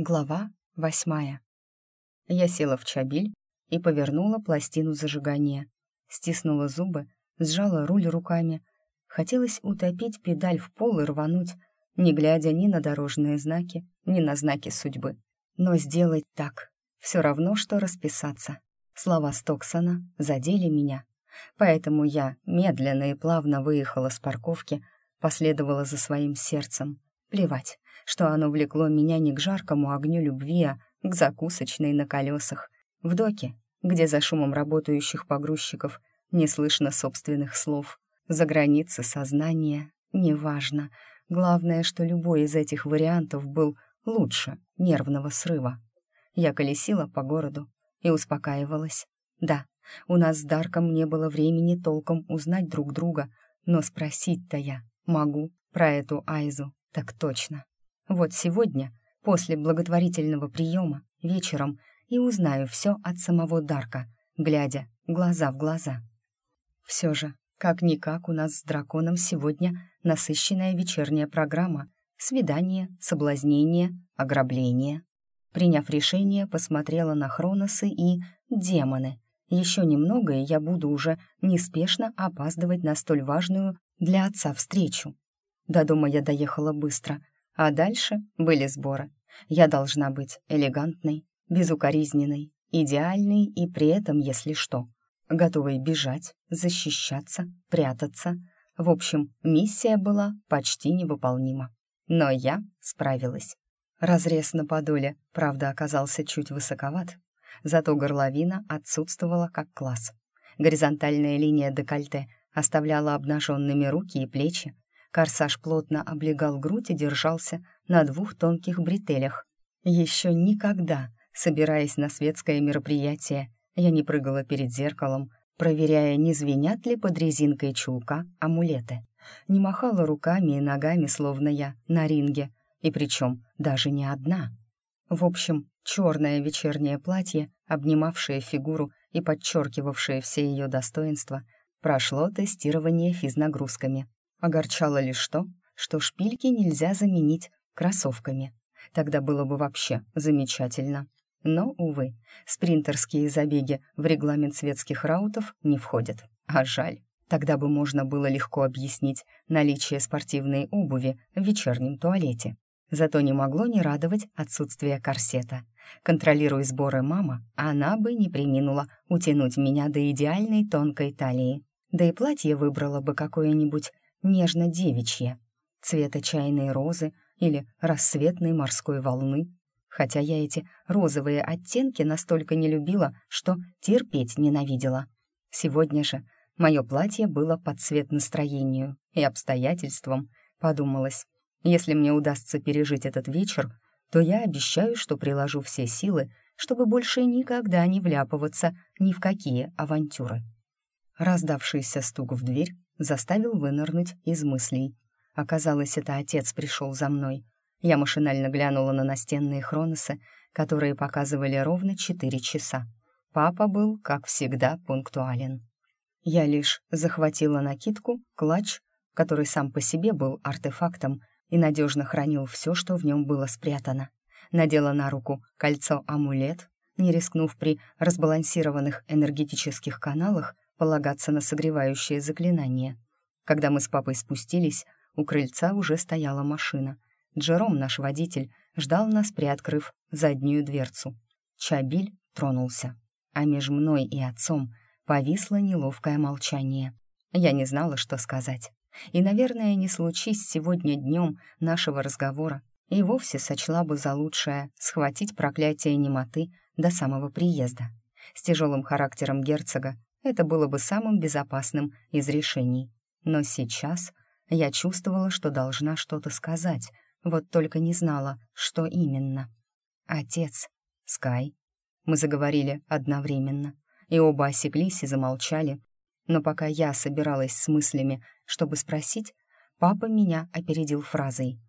Глава восьмая. Я села в чабиль и повернула пластину зажигания. Стиснула зубы, сжала руль руками. Хотелось утопить педаль в пол и рвануть, не глядя ни на дорожные знаки, ни на знаки судьбы. Но сделать так — все равно, что расписаться. Слова Стоксона задели меня. Поэтому я медленно и плавно выехала с парковки, последовала за своим сердцем. Плевать, что оно влекло меня не к жаркому огню любви, а к закусочной на колесах, в доке, где за шумом работающих погрузчиков не слышно собственных слов. За границы сознания неважно. Главное, что любой из этих вариантов был лучше нервного срыва. Я колесила по городу и успокаивалась. Да, у нас с Дарком не было времени толком узнать друг друга, но спросить-то я могу про эту Айзу, так точно. Вот сегодня, после благотворительного приема, вечером, и узнаю все от самого Дарка, глядя глаза в глаза. Все же, как-никак у нас с драконом сегодня насыщенная вечерняя программа. Свидание, соблазнение, ограбление. Приняв решение, посмотрела на Хроносы и демоны. Еще немного, и я буду уже неспешно опаздывать на столь важную для отца встречу. До дома я доехала быстро — а дальше были сборы. Я должна быть элегантной, безукоризненной, идеальной и при этом, если что, готовой бежать, защищаться, прятаться. В общем, миссия была почти невыполнима. Но я справилась. Разрез на подоле, правда, оказался чуть высоковат, зато горловина отсутствовала как класс. Горизонтальная линия декольте оставляла обнаженными руки и плечи, Корсаж плотно облегал грудь и держался на двух тонких бретелях. Еще никогда, собираясь на светское мероприятие, я не прыгала перед зеркалом, проверяя, не звенят ли под резинкой чулка амулеты. Не махала руками и ногами, словно я, на ринге, и причем даже не одна. В общем, черное вечернее платье, обнимавшее фигуру и подчеркивавшее все ее достоинства, прошло тестирование физнагрузками. Огорчало лишь то, что шпильки нельзя заменить кроссовками. Тогда было бы вообще замечательно. Но, увы, спринтерские забеги в регламент светских раутов не входят. А жаль. Тогда бы можно было легко объяснить наличие спортивной обуви в вечернем туалете. Зато не могло не радовать отсутствие корсета. Контролируя сборы мама, она бы не приминула утянуть меня до идеальной тонкой талии. Да и платье выбрала бы какое-нибудь нежно-девичье, цвета чайной розы или рассветной морской волны. Хотя я эти розовые оттенки настолько не любила, что терпеть ненавидела. Сегодня же мое платье было под цвет настроению и обстоятельствам, подумалось. Если мне удастся пережить этот вечер, то я обещаю, что приложу все силы, чтобы больше никогда не вляпываться ни в какие авантюры. Раздавшийся стук в дверь заставил вынырнуть из мыслей. Оказалось, это отец пришел за мной. Я машинально глянула на настенные хроносы, которые показывали ровно четыре часа. Папа был, как всегда, пунктуален. Я лишь захватила накидку, клатч, который сам по себе был артефактом и надежно хранил все, что в нем было спрятано. Надела на руку кольцо-амулет, не рискнув при разбалансированных энергетических каналах полагаться на согревающее заклинание. Когда мы с папой спустились, у крыльца уже стояла машина. Джером, наш водитель, ждал нас, приоткрыв заднюю дверцу. Чабиль тронулся, а между мной и отцом повисло неловкое молчание. Я не знала, что сказать. И, наверное, не случись сегодня днем нашего разговора, и вовсе сочла бы за лучшее схватить проклятие немоты до самого приезда. С тяжелым характером герцога это было бы самым безопасным из решений. Но сейчас я чувствовала, что должна что-то сказать, вот только не знала, что именно. «Отец, Скай». Мы заговорили одновременно, и оба осеклись и замолчали. Но пока я собиралась с мыслями, чтобы спросить, папа меня опередил фразой.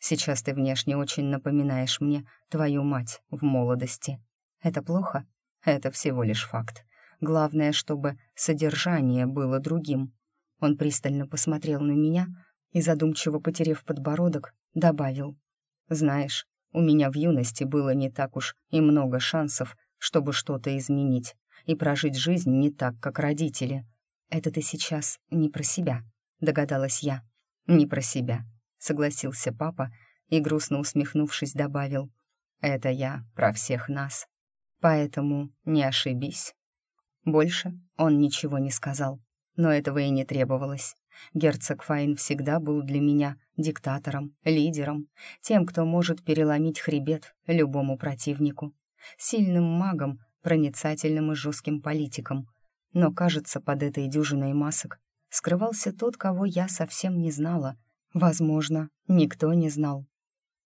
«Сейчас ты внешне очень напоминаешь мне твою мать в молодости. Это плохо? Это всего лишь факт. Главное, чтобы содержание было другим. Он пристально посмотрел на меня и, задумчиво потерев подбородок, добавил. «Знаешь, у меня в юности было не так уж и много шансов, чтобы что-то изменить и прожить жизнь не так, как родители. Это ты сейчас не про себя, догадалась я. Не про себя, согласился папа и, грустно усмехнувшись, добавил. Это я про всех нас. Поэтому не ошибись. Больше он ничего не сказал, но этого и не требовалось. Герцог Файн всегда был для меня диктатором, лидером, тем, кто может переломить хребет любому противнику, сильным магом, проницательным и жестким политиком. Но, кажется, под этой дюжиной масок скрывался тот, кого я совсем не знала. Возможно, никто не знал.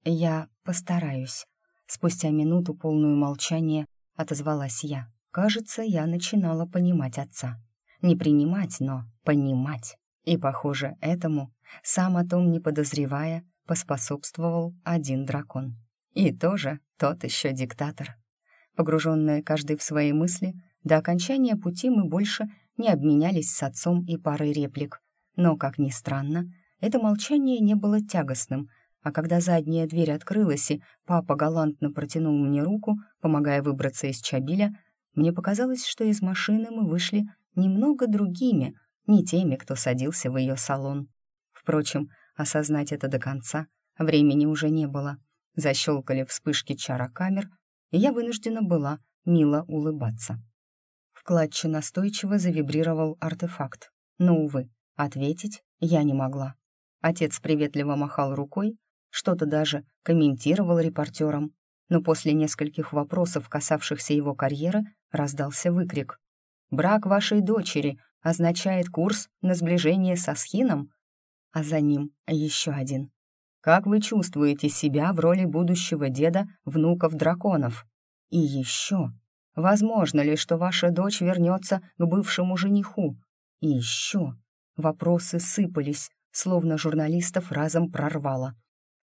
«Я постараюсь», — спустя минуту полную молчания отозвалась я. Кажется, я начинала понимать отца. Не принимать, но понимать. И, похоже, этому, сам о том не подозревая, поспособствовал один дракон. И тоже тот еще диктатор. Погруженные каждый в свои мысли, до окончания пути мы больше не обменялись с отцом и парой реплик. Но, как ни странно, это молчание не было тягостным, а когда задняя дверь открылась и папа галантно протянул мне руку, помогая выбраться из чабиля, мне показалось, что из машины мы вышли немного другими, не теми, кто садился в ее салон. Впрочем, осознать это до конца времени уже не было. Защелкали вспышки чара-камер, и я вынуждена была мило улыбаться. В клатче настойчиво завибрировал артефакт, но, увы, ответить я не могла. Отец приветливо махал рукой, что-то даже комментировал репортерам, но после нескольких вопросов, касавшихся его карьеры, раздался выкрик. «Брак вашей дочери означает курс на сближение со Схином?» А за ним еще один. «Как вы чувствуете себя в роли будущего деда внуков драконов?» И еще. «Возможно ли, что ваша дочь вернется к бывшему жениху?» И еще. Вопросы сыпались, словно журналистов разом прорвало.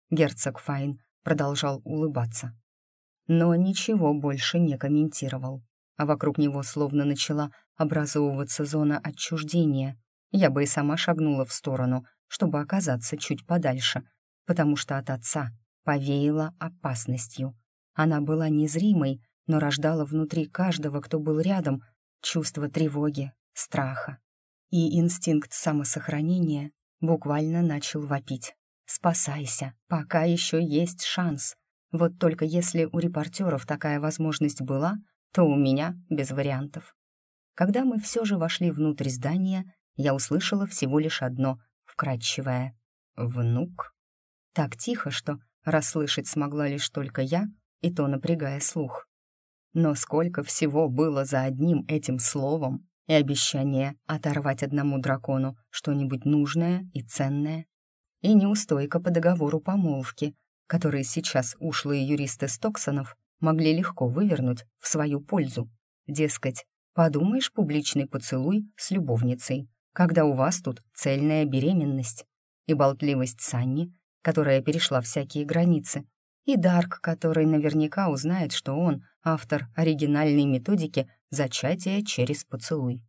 Герцог Файн продолжал улыбаться. Но ничего больше не комментировал. А вокруг него словно начала образовываться зона отчуждения. Я бы и сама шагнула в сторону, чтобы оказаться чуть подальше, потому что от отца повеяло опасностью. Она была незримой, но рождала внутри каждого, кто был рядом, чувство тревоги, страха. И инстинкт самосохранения буквально начал вопить. Спасайся, пока еще есть шанс. Вот только если у репортеров такая возможность была, то у меня без вариантов. Когда мы все же вошли внутрь здания, я услышала всего лишь одно, вкрадчивое «внук». Так тихо, что расслышать смогла лишь только я, и то напрягая слух. Но сколько всего было за одним этим словом и обещание оторвать одному дракону что-нибудь нужное и ценное и неустойка по договору помолвки, которые сейчас ушлые юристы Стоксонов могли легко вывернуть в свою пользу. Дескать, подумаешь, публичный поцелуй с любовницей, когда у вас тут цельная беременность, и болтливость Санни, которая перешла всякие границы, и Дарк, который наверняка узнает, что он автор оригинальной методики зачатия через поцелуй.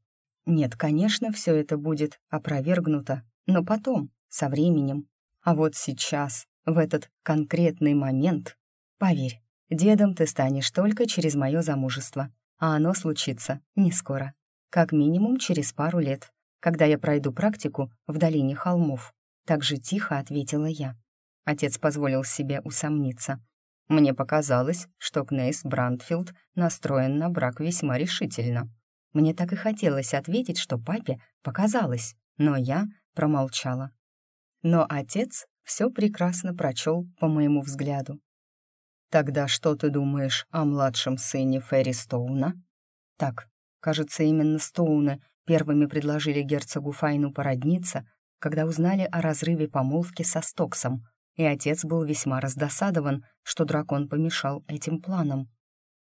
Нет, конечно, все это будет опровергнуто, но потом, со временем. А вот сейчас, в этот конкретный момент, поверь, дедом ты станешь только через мое замужество, а оно случится не скоро, как минимум через пару лет, когда я пройду практику в долине холмов. Так же тихо ответила я. Отец позволил себе усомниться. Мне показалось, что Кнейс Брандфилд настроен на брак весьма решительно. Мне так и хотелось ответить, что папе показалось, но я промолчала. Но отец все прекрасно прочел по моему взгляду. «Тогда что ты думаешь о младшем сыне Ферри Стоуна?» «Так, кажется, именно Стоуны первыми предложили герцогу Файну породниться, когда узнали о разрыве помолвки со Стоксом, и отец был весьма раздосадован, что дракон помешал этим планам.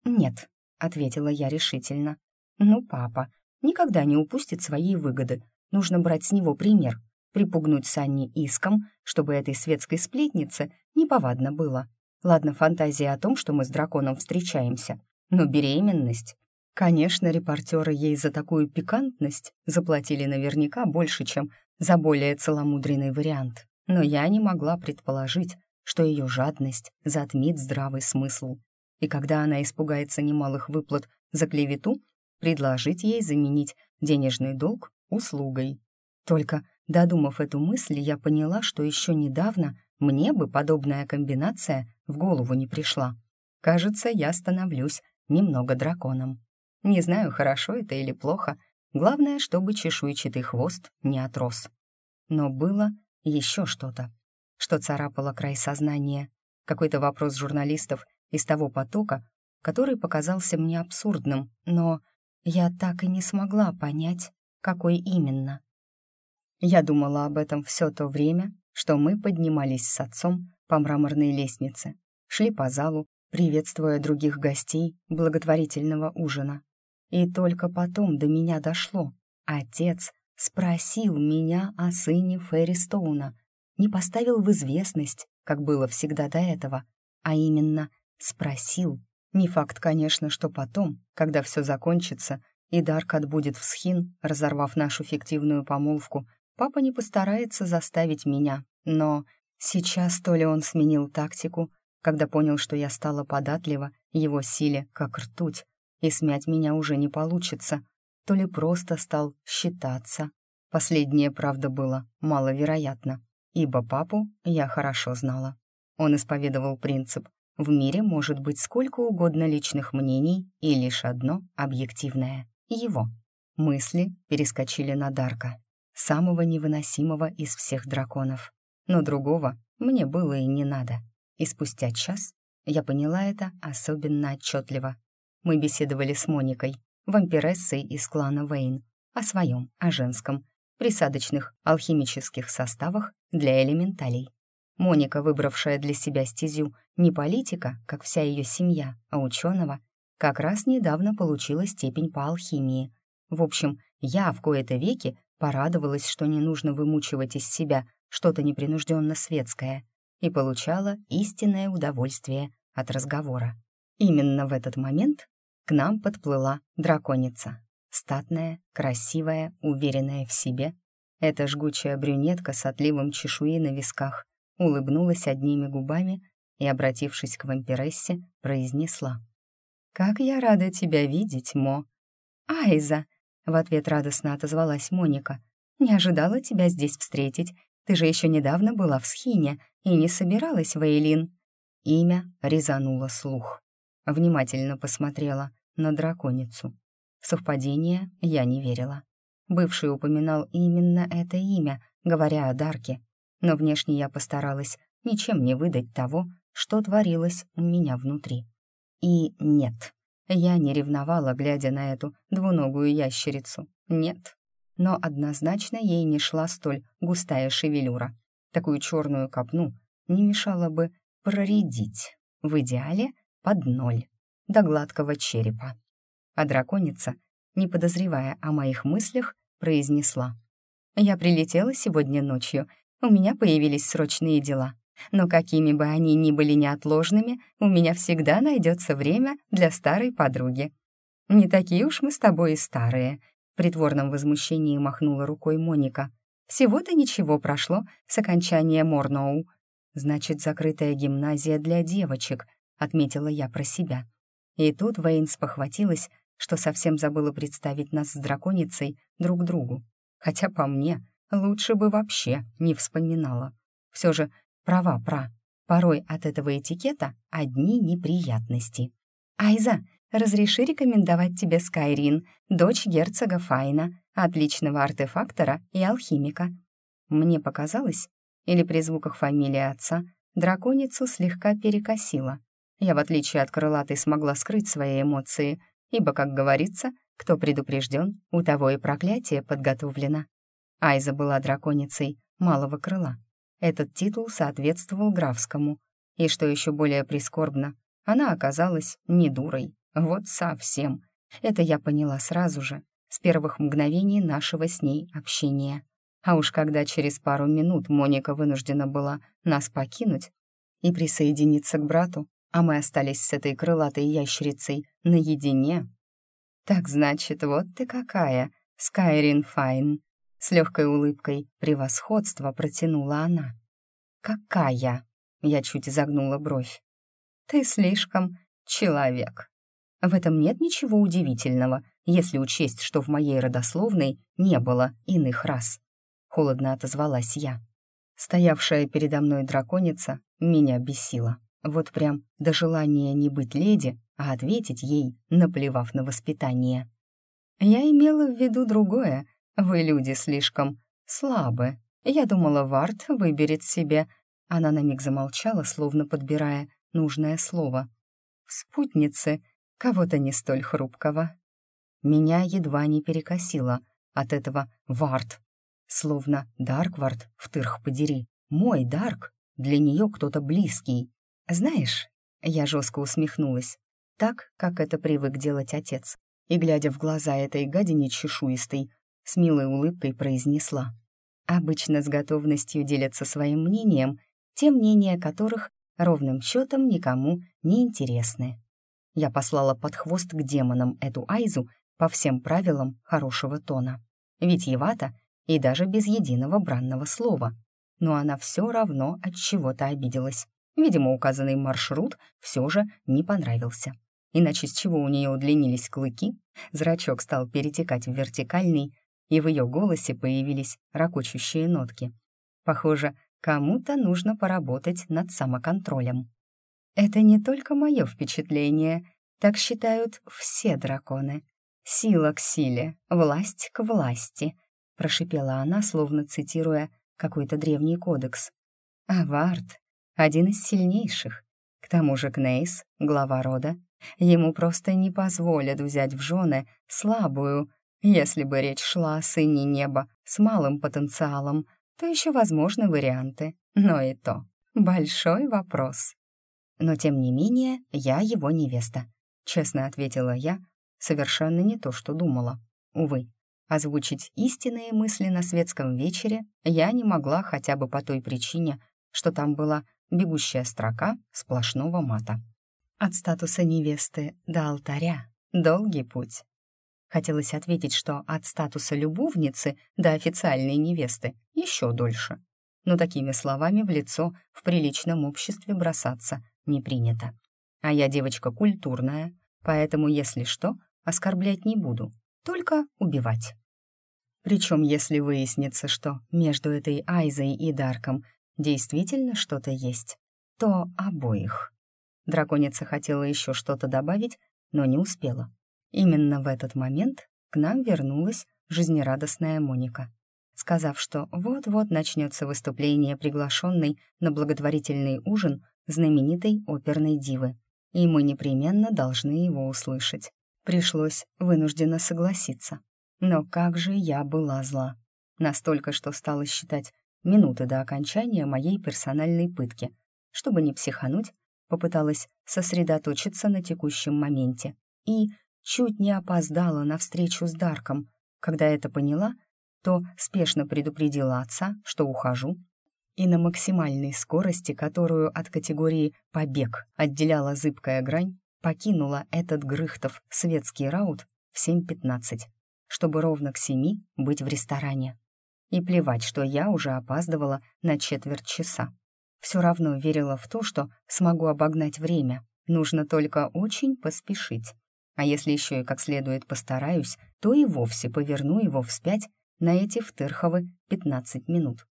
«Нет», — ответила я решительно. «Ну, папа, никогда не упустит своей выгоды. Нужно брать с него пример припугнуть Санни иском, чтобы этой светской сплетнице неповадно было. Ладно, фантазия о том, что мы с драконом встречаемся, но беременность... Конечно, репортеры ей за такую пикантность заплатили наверняка больше, чем за более целомудренный вариант. Но я не могла предположить, что ее жадность затмит здравый смысл. И когда она испугается немалых выплат за клевету, предложить ей заменить денежный долг услугой. Только, додумав эту мысль, я поняла, что еще недавно мне бы подобная комбинация в голову не пришла. Кажется, я становлюсь немного драконом. Не знаю, хорошо это или плохо. Главное, чтобы чешуйчатый хвост не отрос. Но было еще что-то, что царапало край сознания. Какой-то вопрос журналистов из того потока, который показался мне абсурдным, но я так и не смогла понять, какой именно. Я думала об этом все то время, что мы поднимались с отцом по мраморной лестнице, шли по залу, приветствуя других гостей благотворительного ужина. И только потом до меня дошло. Отец спросил меня о сыне Ферри Стоуна, не поставил в известность, как было всегда до этого, а именно спросил. Не факт, конечно, что потом, когда все закончится, и Дарк отбудет в схин, разорвав нашу фиктивную помолвку, папа не постарается заставить меня. Но сейчас то ли он сменил тактику, когда понял, что я стала податлива его силе, как ртуть, и смять меня уже не получится, то ли просто стал считаться. Последнее, правда, было маловероятно, ибо папу я хорошо знала. Он исповедовал принцип «в мире может быть сколько угодно личных мнений и лишь одно объективное» — его. Мысли перескочили на Дарка, самого невыносимого из всех драконов. Но другого мне было и не надо. И спустя час я поняла это особенно отчетливо мы беседовали с Моникой, вампирессой из клана Вейн, о своем, о женском, присадочных алхимических составах для элементалей. Моника, выбравшая для себя стезю не политика, как вся ее семья, а ученого, как раз недавно получила степень по алхимии. В общем, я в кои-то веки порадовалась, что не нужно вымучивать из себя что-то непринужденно светское, и получала истинное удовольствие от разговора. Именно в этот момент к нам подплыла драконица. Статная, красивая, уверенная в себе. Эта жгучая брюнетка с отливом чешуи на висках улыбнулась одними губами и, обратившись к вампирессе, произнесла. «Как я рада тебя видеть, Мо!» «Айза!» — в ответ радостно отозвалась Моника. «Не ожидала тебя здесь встретить. Ты же еще недавно была в Схине и не собиралась в Эйлин». Имя резануло слух внимательно посмотрела на драконицу. В совпадение я не верила. Бывший упоминал именно это имя, говоря о Дарке, но внешне я постаралась ничем не выдать того, что творилось у меня внутри. И нет, я не ревновала, глядя на эту двуногую ящерицу. Нет. Но однозначно ей не шла столь густая шевелюра. Такую черную копну не мешало бы проредить. В идеале под ноль, до гладкого черепа. А драконица, не подозревая о моих мыслях, произнесла. «Я прилетела сегодня ночью, у меня появились срочные дела, но какими бы они ни были неотложными, у меня всегда найдется время для старой подруги. Не такие уж мы с тобой и старые», — в притворном возмущении махнула рукой Моника. «Всего-то ничего прошло с окончания Морноу. Значит, закрытая гимназия для девочек, отметила я про себя. И тут Вейн спохватилась, что совсем забыла представить нас с драконицей друг другу. Хотя по мне, лучше бы вообще не вспоминала. Все же права пра. Порой от этого этикета одни неприятности. «Айза, разреши рекомендовать тебе Скайрин, дочь герцога Файна, отличного артефактора и алхимика». Мне показалось, или при звуках фамилии отца, драконицу слегка перекосила. Я, в отличие от крылатой, смогла скрыть свои эмоции, ибо, как говорится, кто предупрежден, у того и проклятие подготовлено. Айза была драконицей малого крыла. Этот титул соответствовал графскому. И что еще более прискорбно, она оказалась не дурой. Вот совсем. Это я поняла сразу же, с первых мгновений нашего с ней общения. А уж когда через пару минут Моника вынуждена была нас покинуть и присоединиться к брату, а мы остались с этой крылатой ящерицей наедине. Так значит, вот ты какая, Скайрин Файн. С легкой улыбкой превосходства протянула она. Какая? Я чуть изогнула бровь. «Ты слишком человек». В этом нет ничего удивительного, если учесть, что в моей родословной не было иных рас. Холодно отозвалась я. Стоявшая передо мной драконица меня бесила. Вот прям до желания не быть леди, а ответить ей, наплевав на воспитание. Я имела в виду другое. Вы, люди, слишком слабы. Я думала, Варт выберет себе. Она на миг замолчала, словно подбирая нужное слово. Спутнице кого-то не столь хрупкого. Меня едва не перекосило от этого Варт. Словно Дарквард, втырх подери. Мой Дарк, для нее кто-то близкий. Знаешь, я жестко усмехнулась, так, как это привык делать отец, и, глядя в глаза этой гадине чешуистой, с милой улыбкой произнесла. Обычно с готовностью делятся своим мнением, те мнения которых ровным счетом никому не интересны. Я послала под хвост к демонам эту Айзу по всем правилам хорошего тона. Ведь Евата и даже без единого бранного слова. Но она все равно от чего-то обиделась. Видимо, указанный маршрут все же не понравился. Иначе с чего у нее удлинились клыки, зрачок стал перетекать в вертикальный, и в ее голосе появились ракочущие нотки. Похоже, кому-то нужно поработать над самоконтролем. Это не только мое впечатление, так считают все драконы. Сила к силе, власть к власти, прошипела она, словно цитируя какой-то древний кодекс. А Вард — один из сильнейших. К тому же Кнейс, глава рода, ему просто не позволят взять в жены слабую. Если бы речь шла о сыне неба с малым потенциалом, то еще возможны варианты, но и то большой вопрос. Но тем не менее, я его невеста, честно ответила я, совершенно не то, что думала. Увы, Озвучить истинные мысли на светском вечере я не могла хотя бы по той причине, что там была бегущая строка сплошного мата. От статуса невесты до алтаря долгий путь. Хотелось ответить, что от статуса любовницы до официальной невесты еще дольше. Но такими словами в лицо в приличном обществе бросаться не принято. А я девочка культурная, поэтому, если что, оскорблять не буду, только убивать. Причем, если выяснится, что между этой Айзой и Дарком действительно что-то есть, то обоих. Драконица хотела еще что-то добавить, но не успела. Именно в этот момент к нам вернулась жизнерадостная Моника, сказав, что вот-вот начнется выступление приглашенной на благотворительный ужин знаменитой оперной дивы, и мы непременно должны его услышать. Пришлось вынужденно согласиться. Но как же я была зла. Настолько, что стала считать минуты до окончания моей персональной пытки. Чтобы не психануть, попыталась сосредоточиться на текущем моменте. И чуть не опоздала на встречу с Дарком. Когда это поняла, то спешно предупредила отца, что ухожу, и на максимальной скорости, которую от категории «побег» отделяла зыбкая грань, покинула этот Грыхтов светский раут в 7.15 чтобы ровно к семи быть в ресторане. И плевать, что я уже опаздывала на четверть часа. Все равно верила в то, что смогу обогнать время. Нужно только очень поспешить. А если еще и как следует постараюсь, то и вовсе поверну его вспять на эти втырховы 15 минут.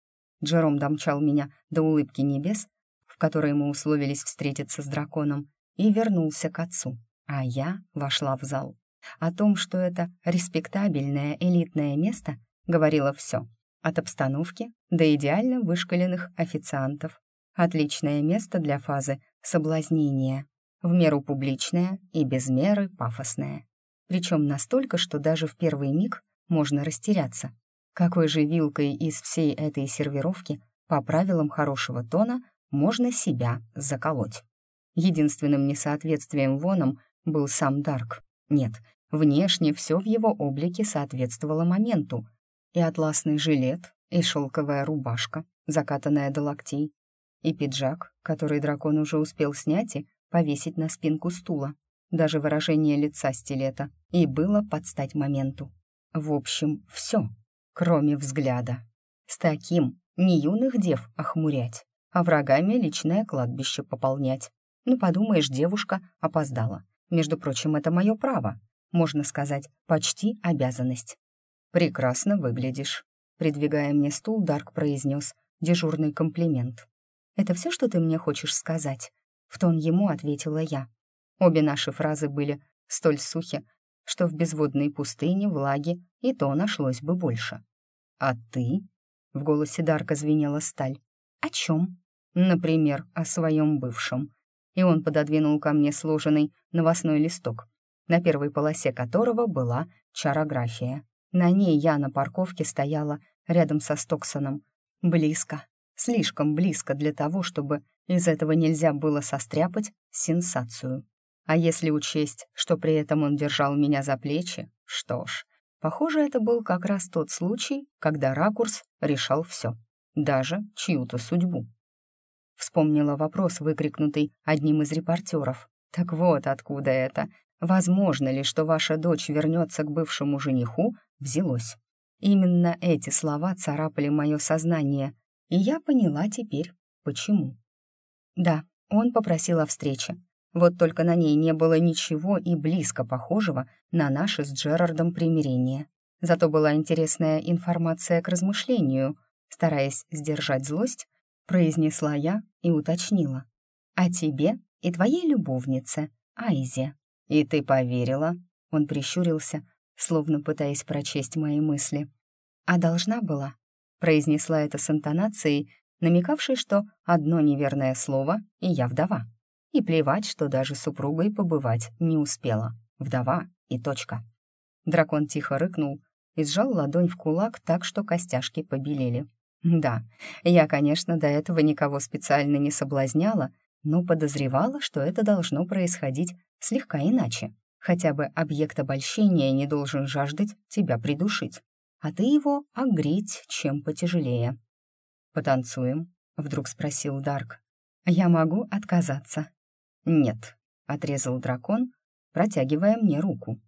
Джером домчал меня до улыбки небес, в которой мы условились встретиться с драконом, и вернулся к отцу, а я вошла в зал. О том, что это респектабельное элитное место, говорило все. От обстановки до идеально вышкаленных официантов. Отличное место для фазы соблазнения. В меру публичное и без меры пафосное. Причем настолько, что даже в первый миг можно растеряться. Какой же вилкой из всей этой сервировки по правилам хорошего тона можно себя заколоть? Единственным несоответствием воном был сам Дарк. Нет, внешне все в его облике соответствовало моменту. И атласный жилет, и шелковая рубашка, закатанная до локтей, и пиджак, который дракон уже успел снять и повесить на спинку стула. Даже выражение лица стилета и было под стать моменту. В общем, все, кроме взгляда. С таким не юных дев охмурять, а врагами личное кладбище пополнять. Ну, подумаешь, девушка опоздала. Между прочим, это мое право. Можно сказать, почти обязанность. «Прекрасно выглядишь», — придвигая мне стул, Дарк произнес дежурный комплимент. «Это все, что ты мне хочешь сказать?» В тон ему ответила я. Обе наши фразы были столь сухи, что в безводной пустыне влаги и то нашлось бы больше. «А ты?» — в голосе Дарка звенела сталь. «О чем?» «Например, о своем бывшем». И он пододвинул ко мне сложенный новостной листок, на первой полосе которого была чарография. На ней я на парковке стояла рядом со Стоксоном. Близко, слишком близко для того, чтобы из этого нельзя было состряпать сенсацию. А если учесть, что при этом он держал меня за плечи, что ж, похоже, это был как раз тот случай, когда ракурс решал все, даже чью-то судьбу. Вспомнила вопрос, выкрикнутый одним из репортеров. Так вот откуда это. Возможно ли, что ваша дочь вернется к бывшему жениху, взялось. Именно эти слова царапали мое сознание, и я поняла теперь, почему. Да, он попросил о встрече, вот только на ней не было ничего и близко похожего на наше с Джерардом примирение. Зато была интересная информация к размышлению. Стараясь сдержать злость, произнесла я и уточнила. «О тебе и твоей любовнице, Айзе». «И ты поверила?» Он прищурился, словно пытаясь прочесть мои мысли. «А должна была?» произнесла это с интонацией, намекавшей, что одно неверное слово, и я вдова. И плевать, что даже супругой побывать не успела. Вдова и точка. Дракон тихо рыкнул и сжал ладонь в кулак так, что костяшки побелели. Да, я, конечно, до этого никого специально не соблазняла, но подозревала, что это должно происходить слегка иначе. Хотя бы объект обольщения не должен жаждать тебя придушить, а ты его огреть чем потяжелее. «Потанцуем?» — вдруг спросил Дарк. «Я могу отказаться», «Нет», — отрезал дракон, протягивая мне руку.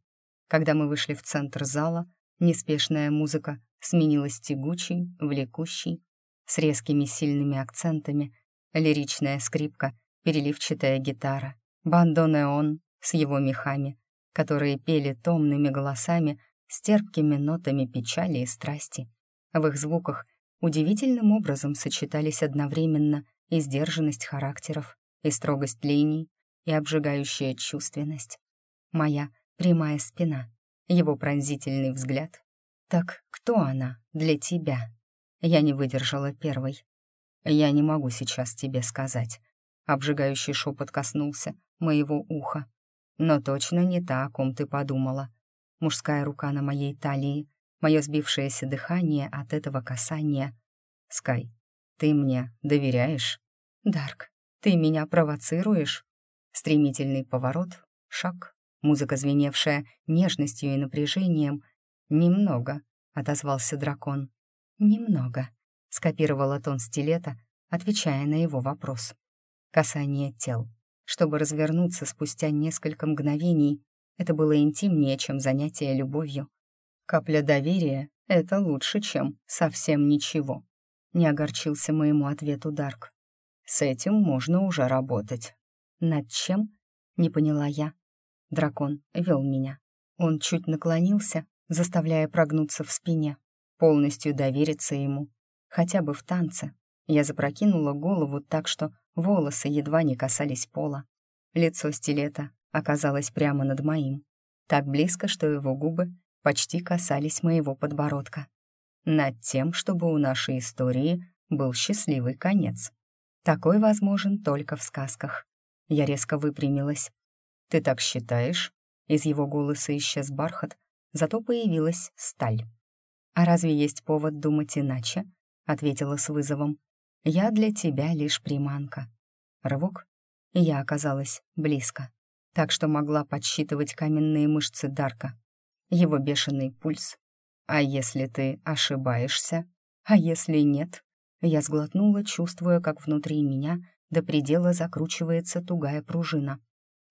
Когда мы вышли в центр зала, неспешная музыка сменилась тягучей, влекущей, с резкими сильными акцентами, лиричная скрипка, переливчатая гитара, бандонеон с его мехами, которые пели томными голосами с терпкими нотами печали и страсти. В их звуках удивительным образом сочетались одновременно и сдержанность характеров, и строгость линий, и обжигающая чувственность. Моя прямая спина, его пронзительный взгляд. Так кто она для тебя? Я не выдержала первой. Я не могу сейчас тебе сказать. Обжигающий шепот коснулся моего уха. Но точно не та, о ком ты подумала. Мужская рука на моей талии, мое сбившееся дыхание от этого касания. Скай, ты мне доверяешь? Дарк, ты меня провоцируешь?» Стремительный поворот, шаг, музыка, звеневшая нежностью и напряжением. «Немного», — отозвался дракон. «Немного», — скопировала тон стилета, отвечая на его вопрос. Касание тел. Чтобы развернуться спустя несколько мгновений, это было интимнее, чем занятие любовью. Капля доверия — это лучше, чем совсем ничего. Не огорчился моему ответу Дарк. С этим можно уже работать. Над чем? Не поняла я. Дракон вел меня. Он чуть наклонился, заставляя прогнуться в спине, полностью довериться ему. Хотя бы в танце. Я запрокинула голову так, что волосы едва не касались пола. Лицо стилета оказалось прямо над моим. Так близко, что его губы почти касались моего подбородка. Над тем, чтобы у нашей истории был счастливый конец. Такой возможен только в сказках. Я резко выпрямилась. «Ты так считаешь?» Из его голоса исчез бархат, зато появилась сталь. «А разве есть повод думать иначе?» — ответила с вызовом. «Я для тебя лишь приманка». Рывок, я оказалась близко, так что могла подсчитывать каменные мышцы Дарка, его бешеный пульс. «А если ты ошибаешься? А если нет?» Я сглотнула, чувствуя, как внутри меня до предела закручивается тугая пружина.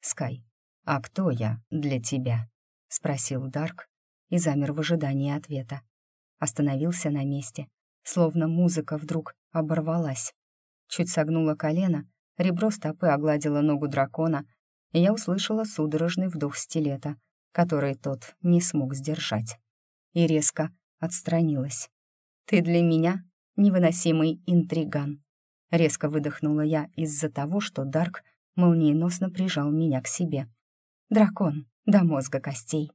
«Скай, а кто я для тебя?» — спросил Дарк и замер в ожидании ответа. Остановился на месте, словно музыка вдруг оборвалась. чуть согнула колено, ребро стопы огладило ногу дракона, и я услышала судорожный вдох стилета, который тот не смог сдержать. И резко отстранилась. «Ты для меня невыносимый интриган», — резко выдохнула я из-за того, что Дарк молниеносно прижал меня к себе. «Дракон, до мозга костей».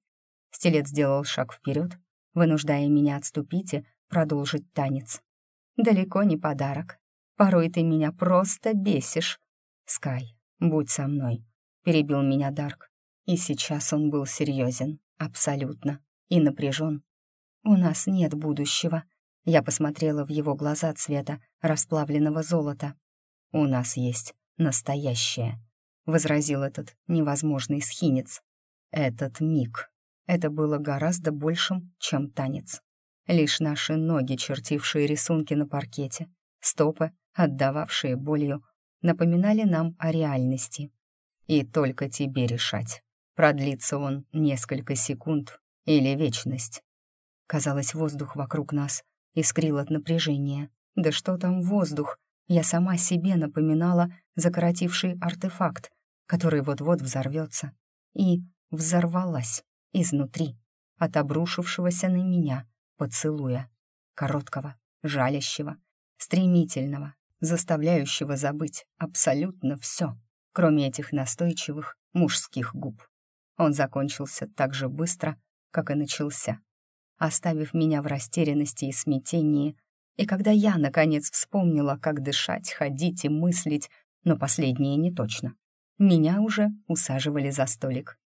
Стилет сделал шаг вперед, вынуждая меня отступить и продолжить танец. «Далеко не подарок. Порой ты меня просто бесишь. Скай, будь со мной», — перебил меня Дарк. И сейчас он был серьезен, абсолютно, и напряжен. «У нас нет будущего», — я посмотрела в его глаза цвета расплавленного золота. «У нас есть настоящее», — возразил этот невозможный схинец. «Этот миг». Это было гораздо большим, чем танец. Лишь наши ноги, чертившие рисунки на паркете, стопы, отдававшие болью, напоминали нам о реальности. И только тебе решать, продлится он несколько секунд или вечность. Казалось, воздух вокруг нас искрил от напряжения. Да что там воздух? Я сама себе напоминала закоротивший артефакт, который вот-вот взорвется. И взорвалась изнутри от обрушившегося на меня поцелуя, короткого, жалящего, стремительного, заставляющего забыть абсолютно все, кроме этих настойчивых мужских губ. Он закончился так же быстро, как и начался, оставив меня в растерянности и смятении, и когда я, наконец, вспомнила, как дышать, ходить и мыслить, но последнее не точно, меня уже усаживали за столик.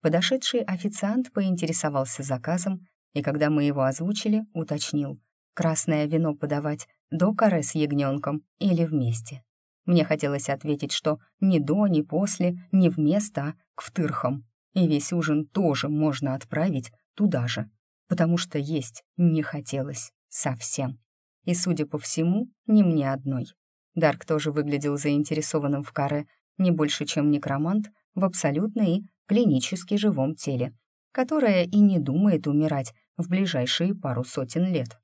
Подошедший официант поинтересовался заказом и когда мы его озвучили, уточнил, красное вино подавать до каре с ягненком или вместе. Мне хотелось ответить, что ни до, ни после, ни вместо, а к втырхам. И весь ужин тоже можно отправить туда же, потому что есть не хотелось совсем. И, судя по всему, не мне одной. Дарк тоже выглядел заинтересованным в каре, не больше, чем некромант, в абсолютно и клинически живом теле, которая и не думает умирать в ближайшие пару сотен лет.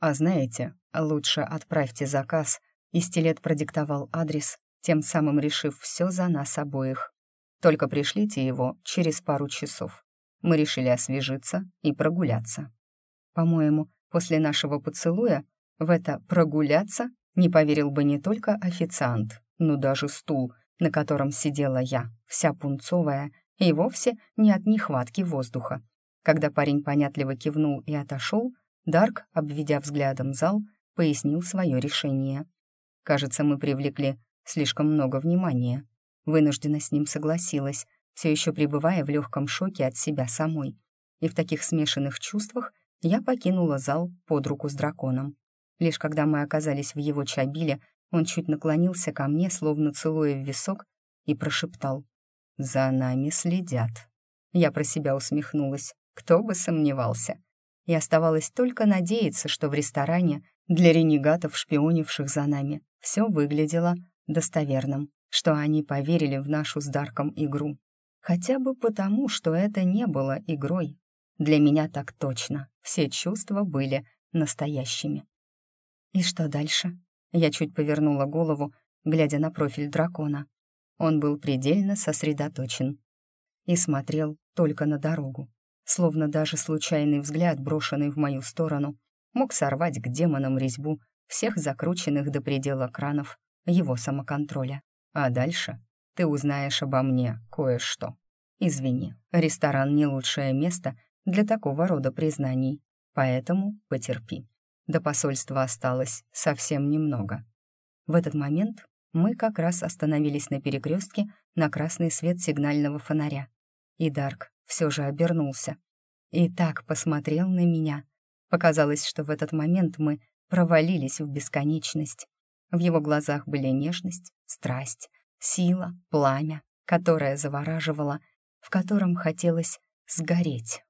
А знаете, лучше отправьте заказ, и стилет продиктовал адрес, тем самым решив все за нас обоих. Только пришлите его через пару часов. Мы решили освежиться и прогуляться. По-моему, после нашего поцелуя в это «прогуляться» не поверил бы не только официант, но даже стул, на котором сидела я, вся пунцовая и вовсе не от нехватки воздуха. Когда парень понятливо кивнул и отошел, Дарк, обведя взглядом зал, пояснил свое решение. «Кажется, мы привлекли слишком много внимания». Вынуждена с ним согласилась, все еще пребывая в легком шоке от себя самой. И в таких смешанных чувствах я покинула зал под руку с драконом. Лишь когда мы оказались в его чабиле, он чуть наклонился ко мне, словно целуя в висок, и прошептал «За нами следят». Я про себя усмехнулась. Кто бы сомневался. И оставалось только надеяться, что в ресторане для ренегатов, шпионивших за нами, все выглядело достоверным, что они поверили в нашу с Дарком игру. Хотя бы потому, что это не было игрой. Для меня так точно. Все чувства были настоящими. И что дальше? Я чуть повернула голову, глядя на профиль дракона. Он был предельно сосредоточен и смотрел только на дорогу, словно даже случайный взгляд, брошенный в мою сторону, мог сорвать к демонам резьбу всех закрученных до предела кранов его самоконтроля. А дальше ты узнаешь обо мне кое-что. Извини, ресторан не лучшее место для такого рода признаний, поэтому потерпи. До посольства осталось совсем немного. В этот момент мы как раз остановились на перекрестке на красный свет сигнального фонаря. И Дарк все же обернулся. И так посмотрел на меня. Показалось, что в этот момент мы провалились в бесконечность. В его глазах были нежность, страсть, сила, пламя, которое завораживало, в котором хотелось сгореть.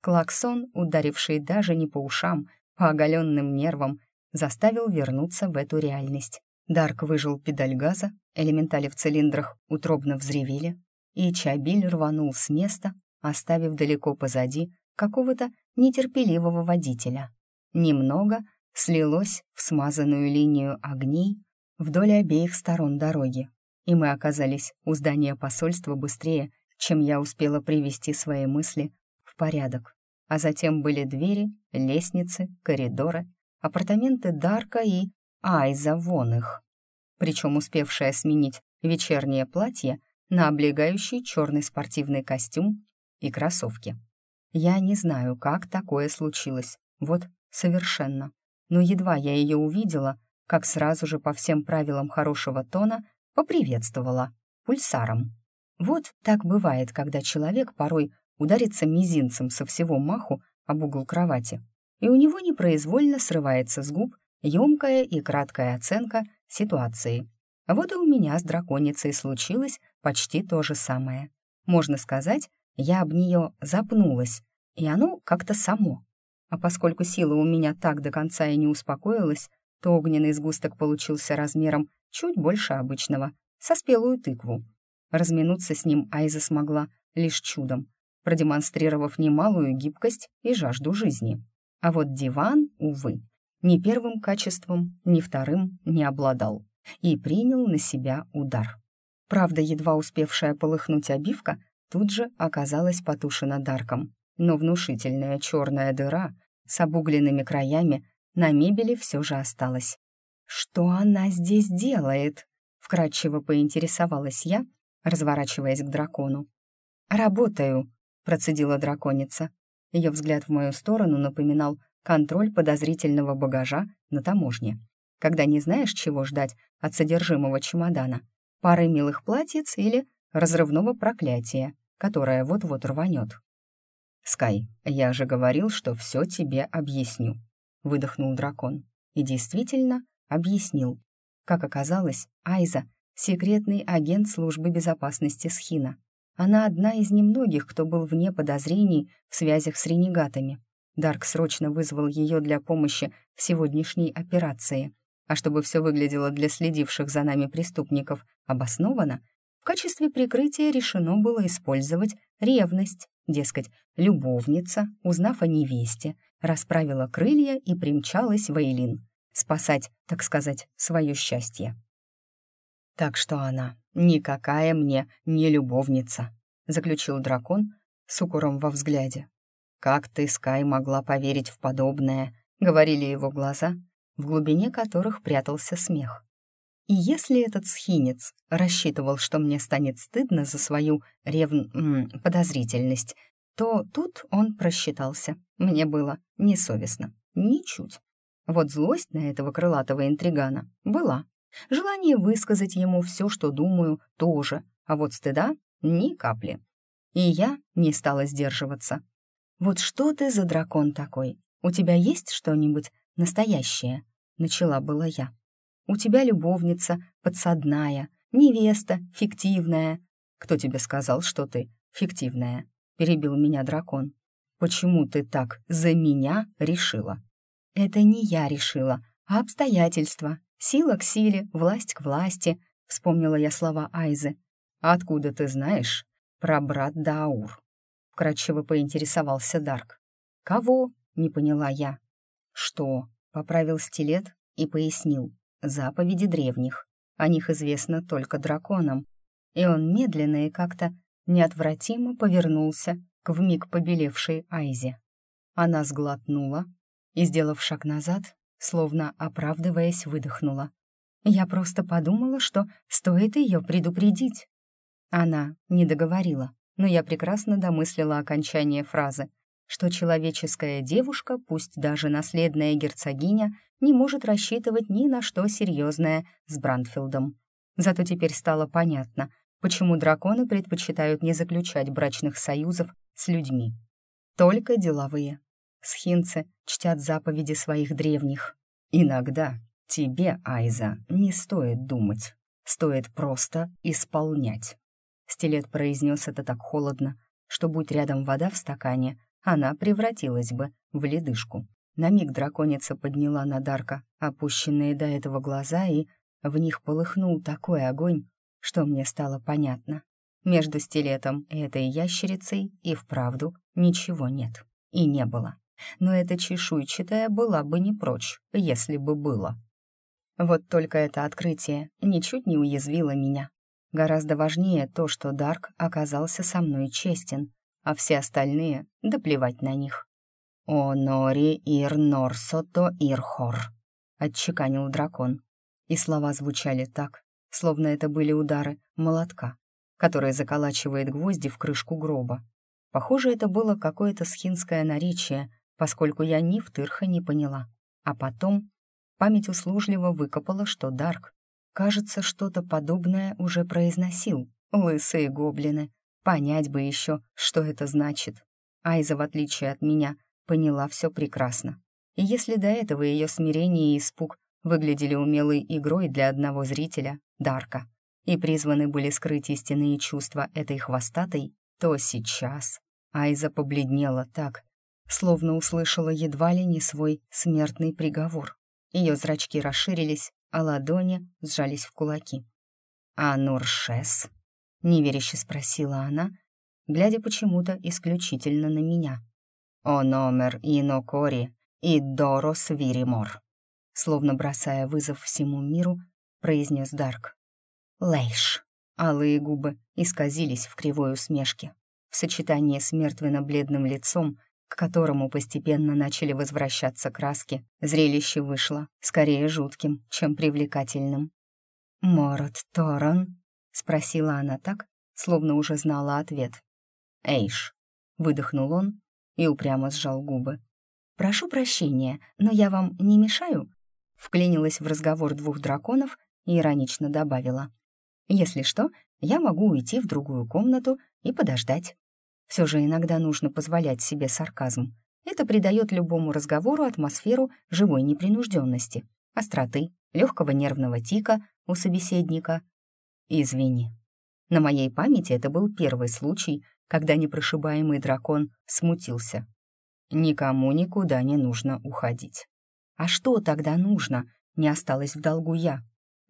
Клаксон, ударивший даже не по ушам, по оголенным нервам, заставил вернуться в эту реальность. Дарк выжил педаль газа, элементали в цилиндрах утробно взревели, и Чабиль рванул с места, оставив далеко позади какого-то нетерпеливого водителя. Немного слилось в смазанную линию огней, вдоль обеих сторон дороги, и мы оказались у здания посольства быстрее, чем я успела привести свои мысли в порядок. А затем были двери, лестницы, коридоры, апартаменты Дарка и Айза вон их. Причем успевшая сменить вечернее платье на облегающий черный спортивный костюм и кроссовки. Я не знаю, как такое случилось. Вот совершенно. Но едва я ее увидела, как сразу же по всем правилам хорошего тона поприветствовала пульсаром. Вот так бывает, когда человек порой ударится мизинцем со всего маху об угол кровати, и у него непроизвольно срывается с губ емкая и краткая оценка ситуации. Вот и у меня с драконицей случилось почти то же самое. Можно сказать, я об нее запнулась, и оно как-то само. А поскольку сила у меня так до конца и не успокоилась, то огненный сгусток получился размером чуть больше обычного, со спелую тыкву. Разминуться с ним Айза смогла лишь чудом, продемонстрировав немалую гибкость и жажду жизни. А вот диван, увы, ни первым качеством, ни вторым не обладал и принял на себя удар. Правда, едва успевшая полыхнуть обивка тут же оказалась потушена дарком, но внушительная черная дыра с обугленными краями на мебели все же осталась. «Что она здесь делает?» — вкратчиво поинтересовалась я, разворачиваясь к дракону. «Работаю», — процедила драконица. Ее взгляд в мою сторону напоминал контроль подозрительного багажа на таможне, когда не знаешь, чего ждать от содержимого чемодана, пары милых платьиц или разрывного проклятия, которое вот-вот рванет. «Скай, я же говорил, что все тебе объясню», — выдохнул дракон. И действительно объяснил. Как оказалось, Айза — секретный агент службы безопасности Схина. Она одна из немногих, кто был вне подозрений в связях с ренегатами. Дарк срочно вызвал ее для помощи в сегодняшней операции. А чтобы все выглядело для следивших за нами преступников обоснованно, в качестве прикрытия решено было использовать ревность. Дескать, любовница, узнав о невесте, расправила крылья и примчалась в Эйлин, спасать, так сказать, свое счастье. «Так что она никакая мне не любовница», — заключил дракон с укором во взгляде. «Как ты, Скай, могла поверить в подобное?» — говорили его глаза, в глубине которых прятался смех. И если этот схинец рассчитывал, что мне станет стыдно за свою ревн... Подозрительность, то тут он просчитался. Мне было несовестно. Ничуть. Вот злость на этого крылатого интригана была. Желание высказать ему все, что думаю, тоже, а вот стыда — ни капли. И я не стала сдерживаться. «Вот что ты за дракон такой? У тебя есть что-нибудь настоящее?» — начала была я. «У тебя любовница подсадная, невеста фиктивная». «Кто тебе сказал, что ты фиктивная?» — перебил меня дракон. «Почему ты так за меня решила?» «Это не я решила, а обстоятельства. Сила к силе, власть к власти», — вспомнила я слова Айзы. «Откуда ты знаешь про брат Даур?» — вкратчиво поинтересовался Дарк. «Кого?» — не поняла я. «Что?» — поправил стилет и пояснил. «Заповеди древних. О них известно только драконам». И он медленно и как-то неотвратимо повернулся к вмиг побелевшей Айзе. Она сглотнула и, сделав шаг назад, словно оправдываясь, выдохнула. Я просто подумала, что стоит ее предупредить. Она не договорила, но я прекрасно домыслила окончание фразы, что человеческая девушка, пусть даже наследная герцогиня, не может рассчитывать ни на что серьезное с Брандфилдом. Зато теперь стало понятно, почему драконы предпочитают не заключать брачных союзов с людьми. Только деловые. Схинцы чтят заповеди своих древних. Иногда тебе, Айза, не стоит думать. Стоит просто исполнять. Стилет произнес это так холодно, что, будь рядом вода в стакане, она превратилась бы в ледышку. На миг драконица подняла на Дарка опущенные до этого глаза, и в них полыхнул такой огонь, что мне стало понятно. Между стилетом и этой ящерицей и вправду ничего нет. И не было но эта чешуйчатая была бы не прочь, если бы было. Вот только это открытие ничуть не уязвило меня. Гораздо важнее то, что Дарк оказался со мной честен, а все остальные — да плевать на них. «О нори ир норсото ирхор», — отчеканил дракон. И слова звучали так, словно это были удары молотка, который заколачивает гвозди в крышку гроба. Похоже, это было какое-то схинское наречие, поскольку я ни в тырха не поняла. А потом память услужливо выкопала, что Дарк, кажется, что-то подобное уже произносил. Лысые гоблины. Понять бы еще, что это значит. Айза, в отличие от меня, поняла все прекрасно. И если до этого ее смирение и испуг выглядели умелой игрой для одного зрителя, Дарка, и призваны были скрыть истинные чувства этой хвостатой, то сейчас Айза побледнела так, словно услышала едва ли не свой смертный приговор. Ее зрачки расширились, а ладони сжались в кулаки. «А Нуршес?» — неверяще спросила она, глядя почему-то исключительно на меня. «О номер инокори и дорос виримор», словно бросая вызов всему миру, произнес Дарк. «Лейш». Алые губы исказились в кривой усмешке. В сочетании с мертвенно-бледным лицом, к которому постепенно начали возвращаться краски, зрелище вышло скорее жутким, чем привлекательным. «Морот Торан?» — спросила она так, словно уже знала ответ. «Эйш», — выдохнул он и упрямо сжал губы. «Прошу прощения, но я вам не мешаю?» Вклинилась в разговор двух драконов и иронично добавила. «Если что, я могу уйти в другую комнату и подождать. Все же иногда нужно позволять себе сарказм. Это придает любому разговору атмосферу живой непринужденности, остроты, легкого нервного тика у собеседника. Извини. На моей памяти это был первый случай, когда непрошибаемый дракон смутился. Никому никуда не нужно уходить. А что тогда нужно? Не осталось в долгу я.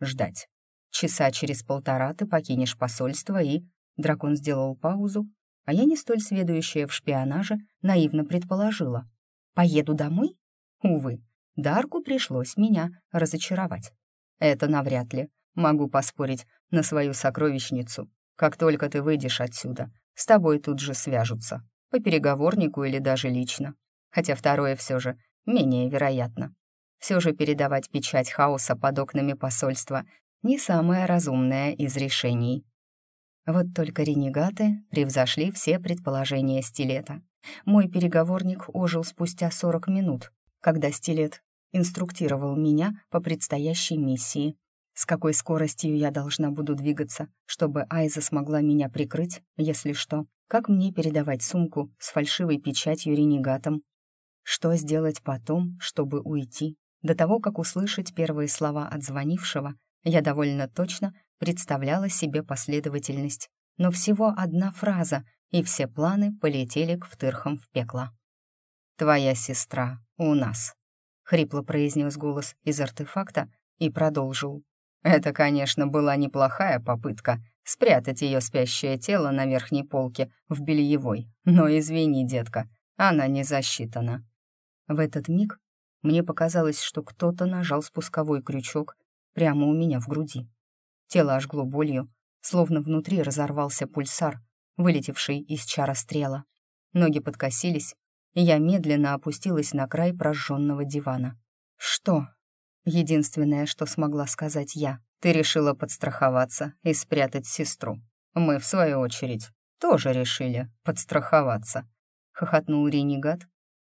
Ждать. Часа через полтора ты покинешь посольство и... Дракон сделал паузу, а я не столь сведущая в шпионаже наивно предположила. Поеду домой? Увы, Дарку пришлось меня разочаровать. Это навряд ли. Могу поспорить на свою сокровищницу. Как только ты выйдешь отсюда, с тобой тут же свяжутся. По переговорнику или даже лично. Хотя второе все же менее вероятно. Все же передавать печать хаоса под окнами посольства не самое разумное из решений. Вот только ренегаты превзошли все предположения стилета. Мой переговорник ожил спустя 40 минут, когда стилет инструктировал меня по предстоящей миссии. С какой скоростью я должна буду двигаться, чтобы Айза смогла меня прикрыть, если что? Как мне передавать сумку с фальшивой печатью ренегатом? Что сделать потом, чтобы уйти? До того, как услышать первые слова от звонившего, я довольно точно представляла себе последовательность. Но всего одна фраза, и все планы полетели к втырхам в пекло. «Твоя сестра у нас», — хрипло произнес голос из артефакта и продолжил. «Это, конечно, была неплохая попытка спрятать ее спящее тело на верхней полке в бельевой, но извини, детка, она не засчитана». В этот миг мне показалось, что кто-то нажал спусковой крючок прямо у меня в груди. Тело ожгло болью, словно внутри разорвался пульсар, вылетевший из чара стрела. Ноги подкосились, и я медленно опустилась на край прожженного дивана. «Что?» Единственное, что смогла сказать я. «Ты решила подстраховаться и спрятать сестру. Мы, в свою очередь, тоже решили подстраховаться», — хохотнул ренегат,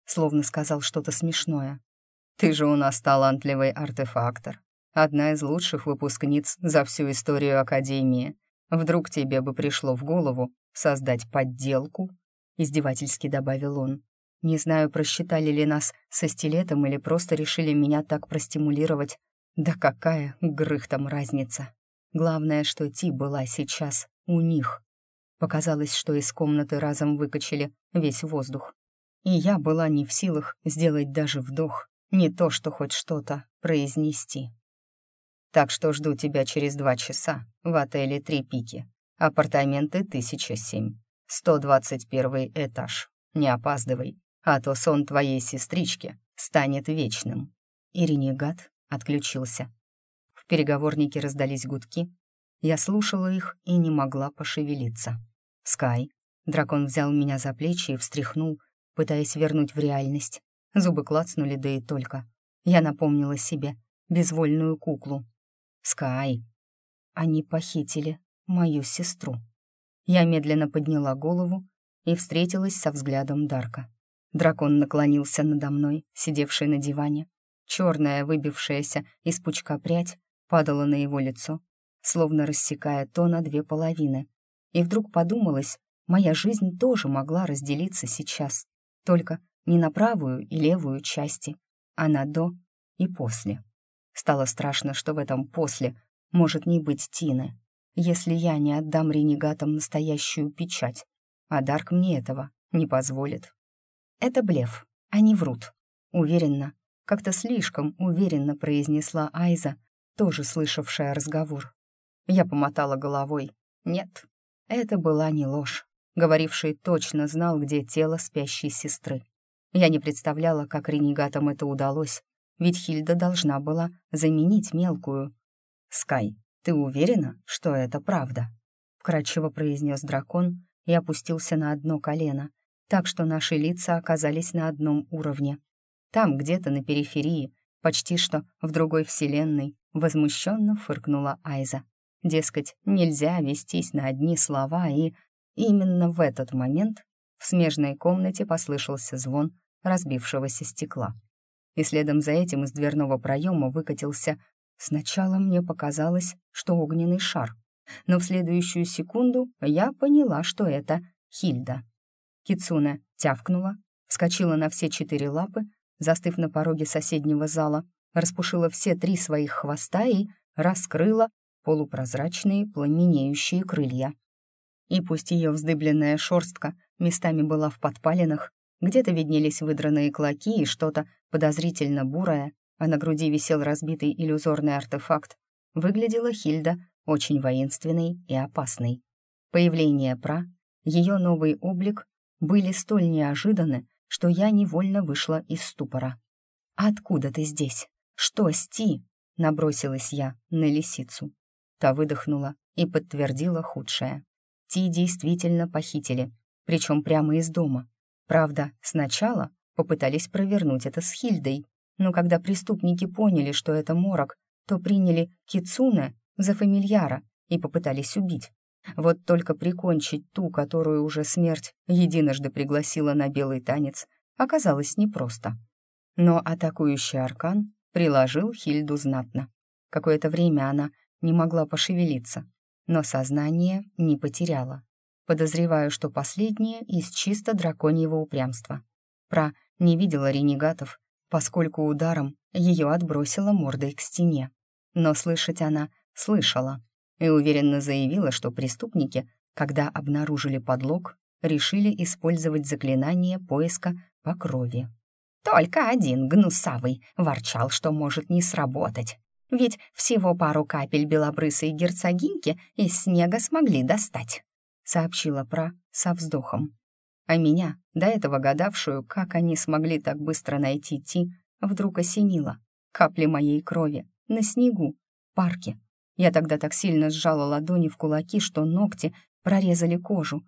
словно сказал что-то смешное. «Ты же у нас талантливый артефактор, одна из лучших выпускниц за всю историю Академии. Вдруг тебе бы пришло в голову создать подделку?» — издевательски добавил он. «Не знаю, просчитали ли нас со стилетом или просто решили меня так простимулировать. Да какая грых разница? Главное, что Ти была сейчас у них. Показалось, что из комнаты разом выкачали весь воздух. И я была не в силах сделать даже вдох, не то что хоть что-то произнести. Так что жду тебя через два часа в отеле «Три пики». Апартаменты 1007. 121 этаж. Не опаздывай, а то сон твоей сестрички станет вечным». И ренегат отключился. В переговорнике раздались гудки. Я слушала их и не могла пошевелиться. «Скай». Дракон взял меня за плечи и встряхнул, пытаясь вернуть в реальность. Зубы клацнули, да и только. Я напомнила себе безвольную куклу. «Скай!» Они похитили мою сестру. Я медленно подняла голову и встретилась со взглядом Дарка. Дракон наклонился надо мной, сидевший на диване. Черная, выбившаяся из пучка прядь, падала на его лицо, словно рассекая то на две половины. И вдруг подумалось, моя жизнь тоже могла разделиться сейчас, только не на правую и левую части, а на до и после. Стало страшно, что в этом «после» может не быть Тины, если я не отдам ренегатам настоящую печать, а Дарк мне этого не позволит. Это блеф, они врут. Уверенно, как-то слишком уверенно произнесла Айза, тоже слышавшая разговор. Я помотала головой. Нет, это была не ложь. Говоривший точно знал, где тело спящей сестры. Я не представляла, как ренегатам это удалось, ведь Хильда должна была заменить мелкую. «Скай, ты уверена, что это правда?» — вкратчиво произнес дракон и опустился на одно колено, так что наши лица оказались на одном уровне. Там, где-то на периферии, почти что в другой вселенной, возмущенно фыркнула Айза. Дескать, нельзя вестись на одни слова, и именно в этот момент в смежной комнате послышался звон разбившегося стекла. И следом за этим из дверного проема выкатился... Сначала мне показалось, что огненный шар, но в следующую секунду я поняла, что это Хильда. Кицуна тявкнула, вскочила на все четыре лапы, застыв на пороге соседнего зала, распушила все три своих хвоста и раскрыла полупрозрачные пламенеющие крылья. И пусть ее вздыбленная шорстка местами была в подпалинах, где-то виднелись выдранные клоки и что-то подозрительно бурое, а на груди висел разбитый иллюзорный артефакт, выглядела Хильда очень воинственной и опасной. Появление Пра, ее новый облик были столь неожиданны, что я невольно вышла из ступора. «Откуда ты здесь? Что, Сти?» — набросилась я на лисицу. Та выдохнула и подтвердила худшее. Ти действительно похитили, причем прямо из дома. Правда, сначала попытались провернуть это с Хильдой, но когда преступники поняли, что это морок, то приняли Кицуне за фамильяра и попытались убить. Вот только прикончить ту, которую уже смерть единожды пригласила на белый танец, оказалось непросто. Но атакующий аркан приложил Хильду знатно. Какое-то время она не могла пошевелиться, но сознание не потеряла. Подозреваю, что последнее из чисто драконьего упрямства. Пра не видела ренегатов, поскольку ударом ее отбросило мордой к стене. Но слышать она слышала и уверенно заявила, что преступники, когда обнаружили подлог, решили использовать заклинание поиска по крови. Только один гнусавый ворчал, что может не сработать. Ведь всего пару капель белобрысой герцогиньки из снега смогли достать сообщила Пра со вздохом. А меня, до этого гадавшую, как они смогли так быстро найти Ти, вдруг осенило. Капли моей крови на снегу, парке. Я тогда так сильно сжала ладони в кулаки, что ногти прорезали кожу,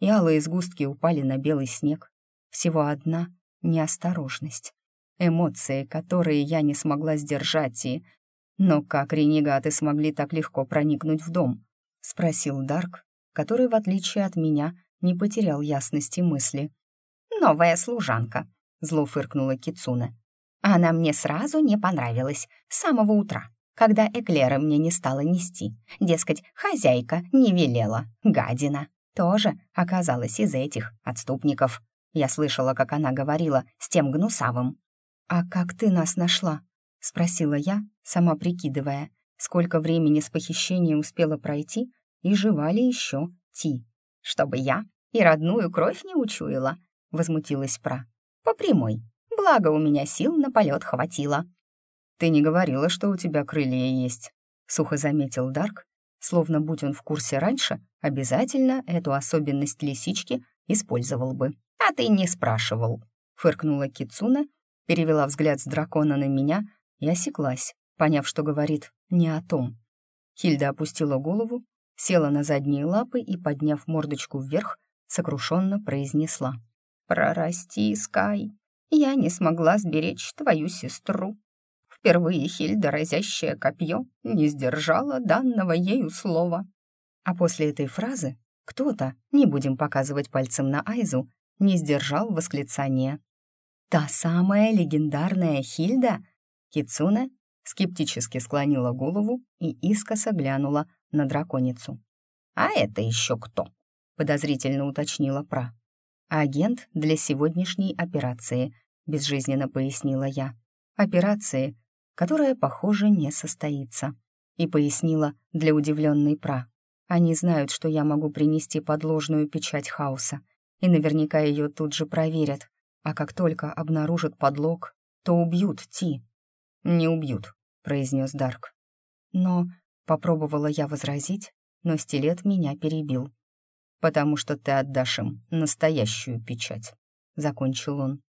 и алые сгустки упали на белый снег. Всего одна неосторожность. Эмоции, которые я не смогла сдержать, и... Но как ренегаты смогли так легко проникнуть в дом? — спросил Дарк, который, в отличие от меня, не потерял ясности мысли. «Новая служанка», — зло фыркнула Кицуна. «Она мне сразу не понравилась, с самого утра, когда эклеры мне не стала нести. Дескать, хозяйка не велела, гадина. Тоже оказалась из этих отступников. Я слышала, как она говорила с тем гнусавым. «А как ты нас нашла?» — спросила я, сама прикидывая, сколько времени с похищения успела пройти, и жевали еще Ти. «Чтобы я и родную кровь не учуяла», — возмутилась Пра. «По прямой. Благо у меня сил на полет хватило». «Ты не говорила, что у тебя крылья есть», — сухо заметил Дарк, словно будь он в курсе раньше, обязательно эту особенность лисички использовал бы. «А ты не спрашивал», — фыркнула Кицуна, перевела взгляд с дракона на меня и осеклась, поняв, что говорит не о том. Хильда опустила голову, села на задние лапы и, подняв мордочку вверх, сокрушенно произнесла. «Прорасти, Скай, я не смогла сберечь твою сестру. Впервые Хильда, разящее копье, не сдержала данного ею слова». А после этой фразы кто-то, не будем показывать пальцем на Айзу, не сдержал восклицания. «Та самая легендарная Хильда?» Кицуне скептически склонила голову и искоса глянула на драконицу. «А это еще кто?» — подозрительно уточнила Пра. «Агент для сегодняшней операции», — безжизненно пояснила я. «Операции, которая, похоже, не состоится». И пояснила для удивленной Пра. «Они знают, что я могу принести подложную печать хаоса, и наверняка ее тут же проверят, а как только обнаружат подлог, то убьют Ти». «Не убьют», — произнес Дарк. «Но...» — попробовала я возразить, но стилет меня перебил. «Потому что ты отдашь им настоящую печать», — закончил он.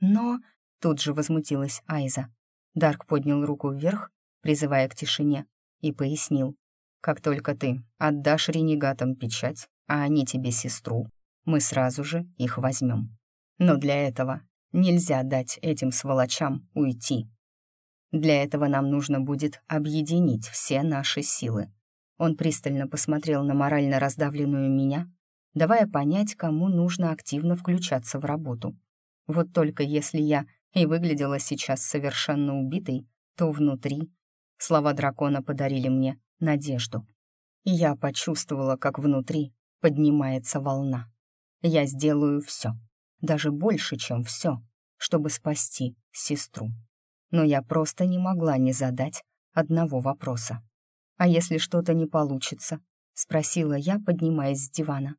«Но...» — тут же возмутилась Айза. Дарк поднял руку вверх, призывая к тишине, и пояснил. «Как только ты отдашь ренегатам печать, а они тебе сестру, мы сразу же их возьмем. Но для этого нельзя дать этим сволочам уйти. Для этого нам нужно будет объединить все наши силы. Он пристально посмотрел на морально раздавленную меня, давая понять, кому нужно активно включаться в работу. Вот только если я и выглядела сейчас совершенно убитой, то внутри слова дракона подарили мне надежду. И я почувствовала, как внутри поднимается волна. Я сделаю все, даже больше, чем все, чтобы спасти сестру. Но я просто не могла не задать одного вопроса. «А если что-то не получится?» — спросила я, поднимаясь с дивана.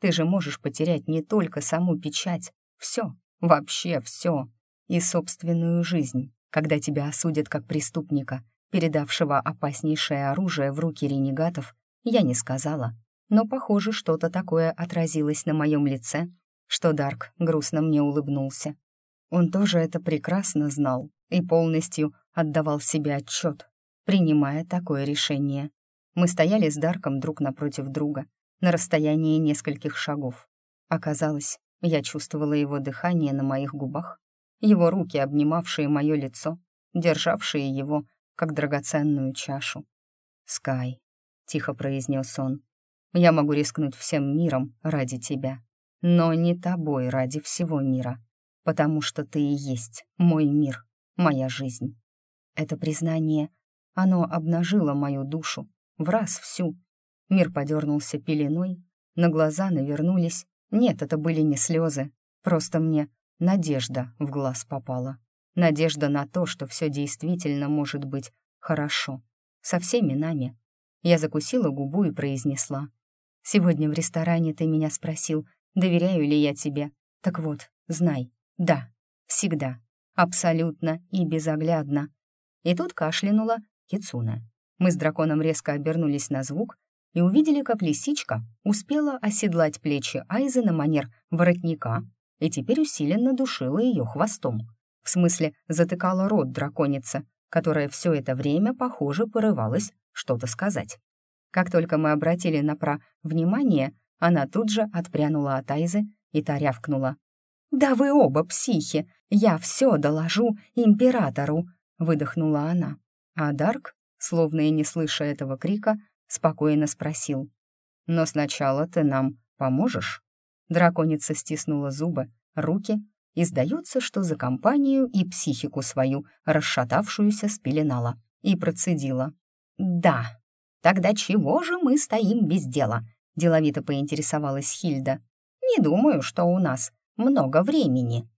«Ты же можешь потерять не только саму печать, все, вообще все, и собственную жизнь, когда тебя осудят как преступника, передавшего опаснейшее оружие в руки ренегатов, я не сказала. Но, похоже, что-то такое отразилось на моем лице, что Дарк грустно мне улыбнулся. Он тоже это прекрасно знал и полностью отдавал себе отчет, принимая такое решение. Мы стояли с Дарком друг напротив друга, на расстоянии нескольких шагов. Оказалось, я чувствовала его дыхание на моих губах, его руки, обнимавшие мое лицо, державшие его, как драгоценную чашу. «Скай», — тихо произнес он, — «я могу рискнуть всем миром ради тебя, но не тобой ради всего мира, потому что ты и есть мой мир, моя жизнь». Это признание — оно обнажило мою душу, в раз всю. Мир подернулся пеленой, на глаза навернулись. Нет, это были не слезы, просто мне надежда в глаз попала. Надежда на то, что все действительно может быть хорошо. Со всеми нами. Я закусила губу и произнесла. «Сегодня в ресторане ты меня спросил, доверяю ли я тебе. Так вот, знай, да, всегда, абсолютно и безоглядно». И тут кашлянула Кицуна. Мы с драконом резко обернулись на звук и увидели, как лисичка успела оседлать плечи Айзы на манер воротника и теперь усиленно душила ее хвостом. В смысле, затыкала рот драконица, которая все это время, похоже, порывалась что-то сказать. Как только мы обратили на пра внимание, она тут же отпрянула от Айзы и та рявкнула. «Да вы оба психи! Я все доложу императору!» — выдохнула она. А Дарк, словно и не слыша этого крика, спокойно спросил. «Но сначала ты нам поможешь?» Драконица стиснула зубы, руки, и сдается, что за компанию и психику свою, расшатавшуюся, спеленала, и процедила. «Да, тогда чего же мы стоим без дела?» — деловито поинтересовалась Хильда. «Не думаю, что у нас много времени».